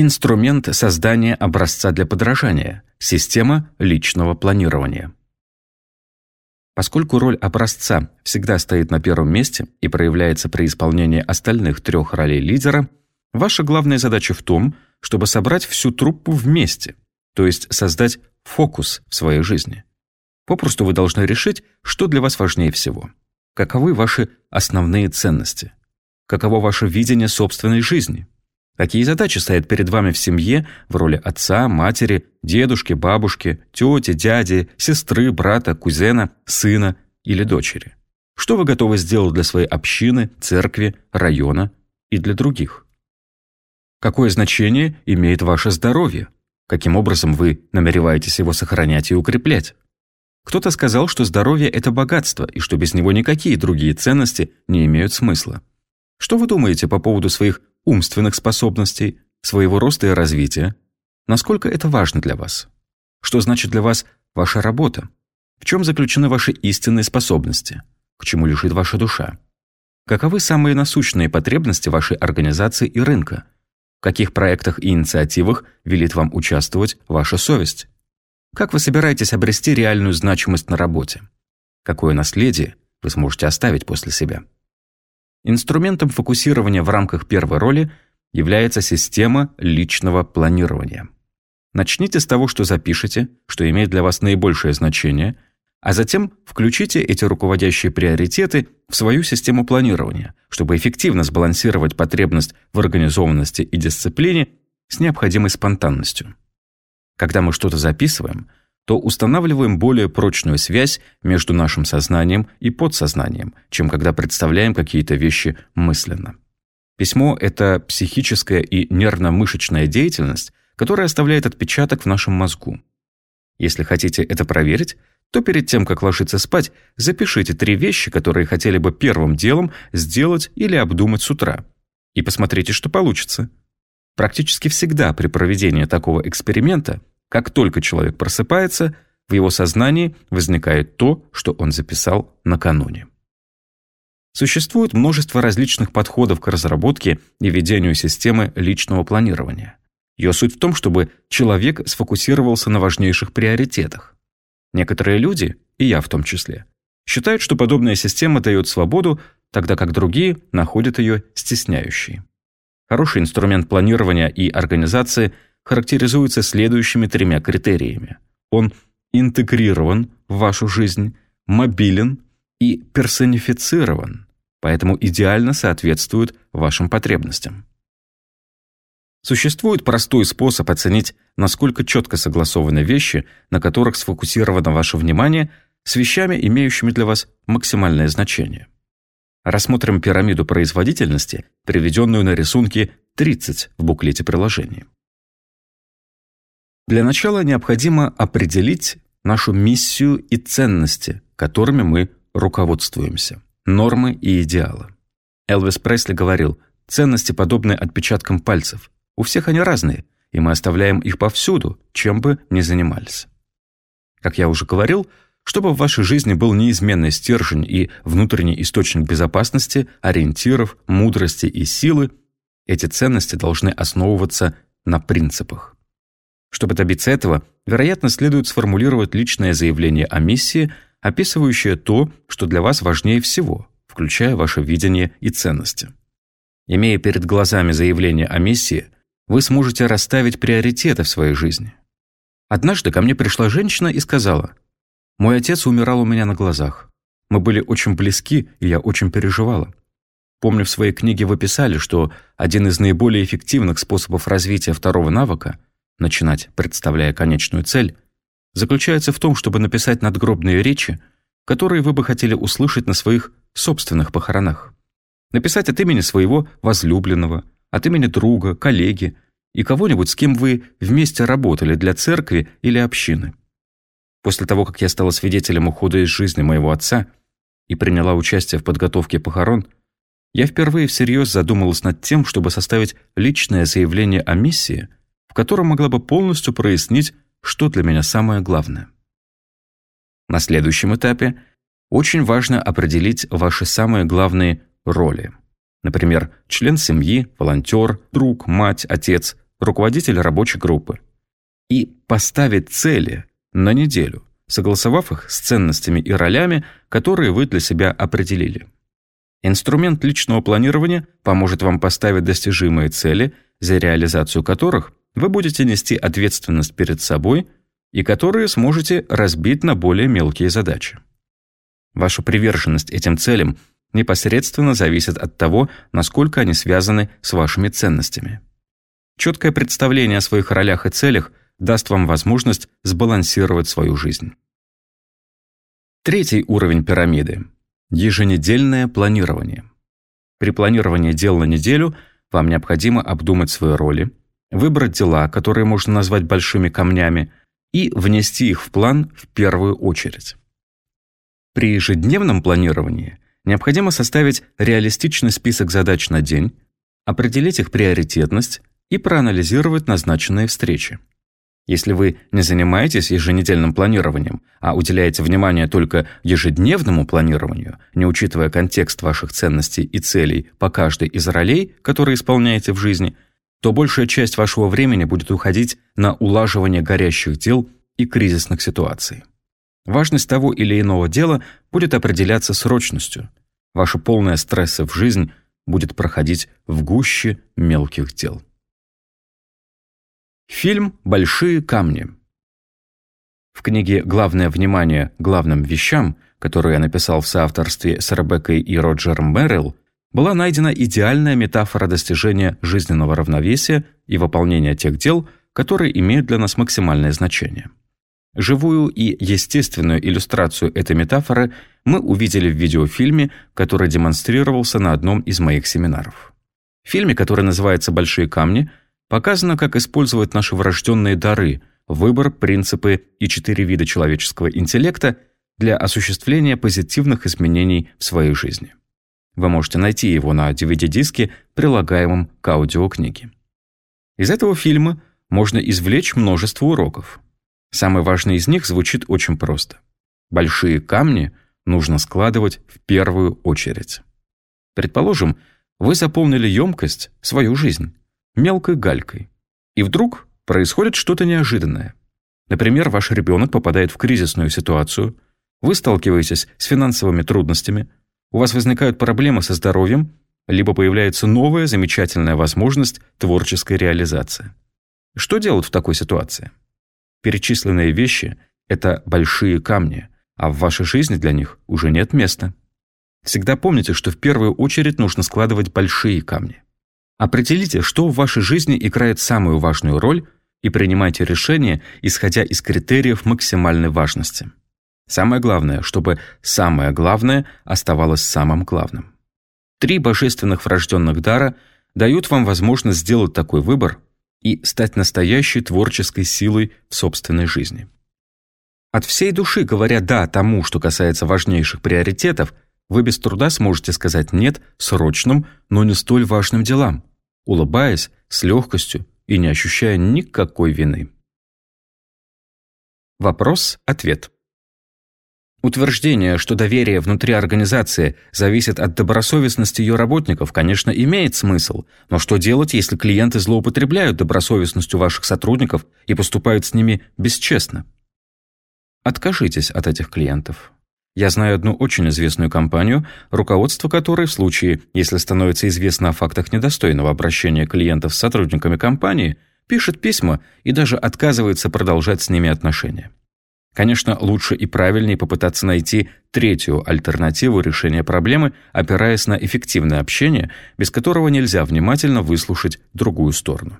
Инструмент создания образца для подражания. Система личного планирования. Поскольку роль образца всегда стоит на первом месте и проявляется при исполнении остальных трех ролей лидера, ваша главная задача в том, чтобы собрать всю труппу вместе, то есть создать фокус в своей жизни. Попросту вы должны решить, что для вас важнее всего. Каковы ваши основные ценности? Каково ваше видение собственной жизни? Какие задачи стоят перед вами в семье в роли отца, матери, дедушки, бабушки, тети, дяди, сестры, брата, кузена, сына или дочери? Что вы готовы сделать для своей общины, церкви, района и для других? Какое значение имеет ваше здоровье? Каким образом вы намереваетесь его сохранять и укреплять? Кто-то сказал, что здоровье – это богатство, и что без него никакие другие ценности не имеют смысла. Что вы думаете по поводу своих умственных способностей, своего роста и развития. Насколько это важно для вас? Что значит для вас ваша работа? В чем заключены ваши истинные способности? К чему лежит ваша душа? Каковы самые насущные потребности вашей организации и рынка? В каких проектах и инициативах велит вам участвовать ваша совесть? Как вы собираетесь обрести реальную значимость на работе? Какое наследие вы сможете оставить после себя? Инструментом фокусирования в рамках первой роли является система личного планирования. Начните с того, что запишите, что имеет для вас наибольшее значение, а затем включите эти руководящие приоритеты в свою систему планирования, чтобы эффективно сбалансировать потребность в организованности и дисциплине с необходимой спонтанностью. Когда мы что-то записываем, то устанавливаем более прочную связь между нашим сознанием и подсознанием, чем когда представляем какие-то вещи мысленно. Письмо – это психическая и нервно-мышечная деятельность, которая оставляет отпечаток в нашем мозгу. Если хотите это проверить, то перед тем, как ложиться спать, запишите три вещи, которые хотели бы первым делом сделать или обдумать с утра. И посмотрите, что получится. Практически всегда при проведении такого эксперимента как только человек просыпается, в его сознании возникает то, что он записал накануне. Существует множество различных подходов к разработке и ведению системы личного планирования. Ее суть в том, чтобы человек сфокусировался на важнейших приоритетах. Некоторые люди, и я в том числе, считают, что подобная система дает свободу, тогда как другие находят ее стесняющей. Хороший инструмент планирования и организации – характеризуется следующими тремя критериями. Он интегрирован в вашу жизнь, мобилен и персонифицирован, поэтому идеально соответствует вашим потребностям. Существует простой способ оценить, насколько четко согласованы вещи, на которых сфокусировано ваше внимание, с вещами, имеющими для вас максимальное значение. Рассмотрим пирамиду производительности, приведенную на рисунке 30 в буклете приложения. Для начала необходимо определить нашу миссию и ценности, которыми мы руководствуемся, нормы и идеалы. Элвис Пресли говорил, ценности подобны отпечаткам пальцев. У всех они разные, и мы оставляем их повсюду, чем бы ни занимались. Как я уже говорил, чтобы в вашей жизни был неизменный стержень и внутренний источник безопасности, ориентиров, мудрости и силы, эти ценности должны основываться на принципах. Чтобы добиться этого, вероятно, следует сформулировать личное заявление о миссии, описывающее то, что для вас важнее всего, включая ваше видение и ценности. Имея перед глазами заявление о миссии, вы сможете расставить приоритеты в своей жизни. Однажды ко мне пришла женщина и сказала, «Мой отец умирал у меня на глазах. Мы были очень близки, и я очень переживала. Помню, в своей книге вы писали, что один из наиболее эффективных способов развития второго навыка начинать, представляя конечную цель, заключается в том, чтобы написать надгробные речи, которые вы бы хотели услышать на своих собственных похоронах. Написать от имени своего возлюбленного, от имени друга, коллеги и кого-нибудь, с кем вы вместе работали для церкви или общины. После того, как я стала свидетелем ухода из жизни моего отца и приняла участие в подготовке похорон, я впервые всерьез задумалась над тем, чтобы составить личное заявление о миссии – котором могла бы полностью прояснить, что для меня самое главное. На следующем этапе очень важно определить ваши самые главные роли. Например, член семьи, волонтер, друг, мать, отец, руководитель рабочей группы, и поставить цели на неделю, согласовав их с ценностями и ролями, которые вы для себя определили. Инструмент личного планирования поможет вам поставить достижимые цели, за реализацию которых вы будете нести ответственность перед собой и которые сможете разбить на более мелкие задачи. Ваша приверженность этим целям непосредственно зависит от того, насколько они связаны с вашими ценностями. Четкое представление о своих ролях и целях даст вам возможность сбалансировать свою жизнь. Третий уровень пирамиды – еженедельное планирование. При планировании дел на неделю вам необходимо обдумать свои роли, выбрать дела, которые можно назвать большими камнями, и внести их в план в первую очередь. При ежедневном планировании необходимо составить реалистичный список задач на день, определить их приоритетность и проанализировать назначенные встречи. Если вы не занимаетесь еженедельным планированием, а уделяете внимание только ежедневному планированию, не учитывая контекст ваших ценностей и целей по каждой из ролей, которые исполняете в жизни, то большая часть вашего времени будет уходить на улаживание горящих дел и кризисных ситуаций. Важность того или иного дела будет определяться срочностью. Ваша полная стресса в жизнь будет проходить в гуще мелких дел. Фильм «Большие камни». В книге «Главное внимание главным вещам», которую я написал в соавторстве с Ребеккой и Роджером Мэрилл, была найдена идеальная метафора достижения жизненного равновесия и выполнения тех дел, которые имеют для нас максимальное значение. Живую и естественную иллюстрацию этой метафоры мы увидели в видеофильме, который демонстрировался на одном из моих семинаров. В фильме, который называется «Большие камни», Показано, как использовать наши врожденные дары, выбор, принципы и четыре вида человеческого интеллекта для осуществления позитивных изменений в своей жизни. Вы можете найти его на DVD-диске, прилагаемом к аудиокниге. Из этого фильма можно извлечь множество уроков. Самый важный из них звучит очень просто. Большие камни нужно складывать в первую очередь. Предположим, вы заполнили емкость, свою жизнь, мелкой галькой. И вдруг происходит что-то неожиданное. Например, ваш ребенок попадает в кризисную ситуацию, вы сталкиваетесь с финансовыми трудностями, у вас возникают проблемы со здоровьем, либо появляется новая замечательная возможность творческой реализации. Что делать в такой ситуации? Перечисленные вещи – это большие камни, а в вашей жизни для них уже нет места. Всегда помните, что в первую очередь нужно складывать большие камни. Определите, что в вашей жизни играет самую важную роль и принимайте решения, исходя из критериев максимальной важности. Самое главное, чтобы самое главное оставалось самым главным. Три божественных врожденных дара дают вам возможность сделать такой выбор и стать настоящей творческой силой в собственной жизни. От всей души говоря «да» тому, что касается важнейших приоритетов, вы без труда сможете сказать «нет» срочным, но не столь важным делам улыбаясь с легкостью и не ощущая никакой вины. Вопрос-ответ. Утверждение, что доверие внутри организации зависит от добросовестности ее работников, конечно, имеет смысл, но что делать, если клиенты злоупотребляют добросовестностью ваших сотрудников и поступают с ними бесчестно? Откажитесь от этих клиентов. Я знаю одну очень известную компанию, руководство которой в случае, если становится известно о фактах недостойного обращения клиентов с сотрудниками компании, пишет письма и даже отказывается продолжать с ними отношения. Конечно, лучше и правильнее попытаться найти третью альтернативу решения проблемы, опираясь на эффективное общение, без которого нельзя внимательно выслушать другую сторону.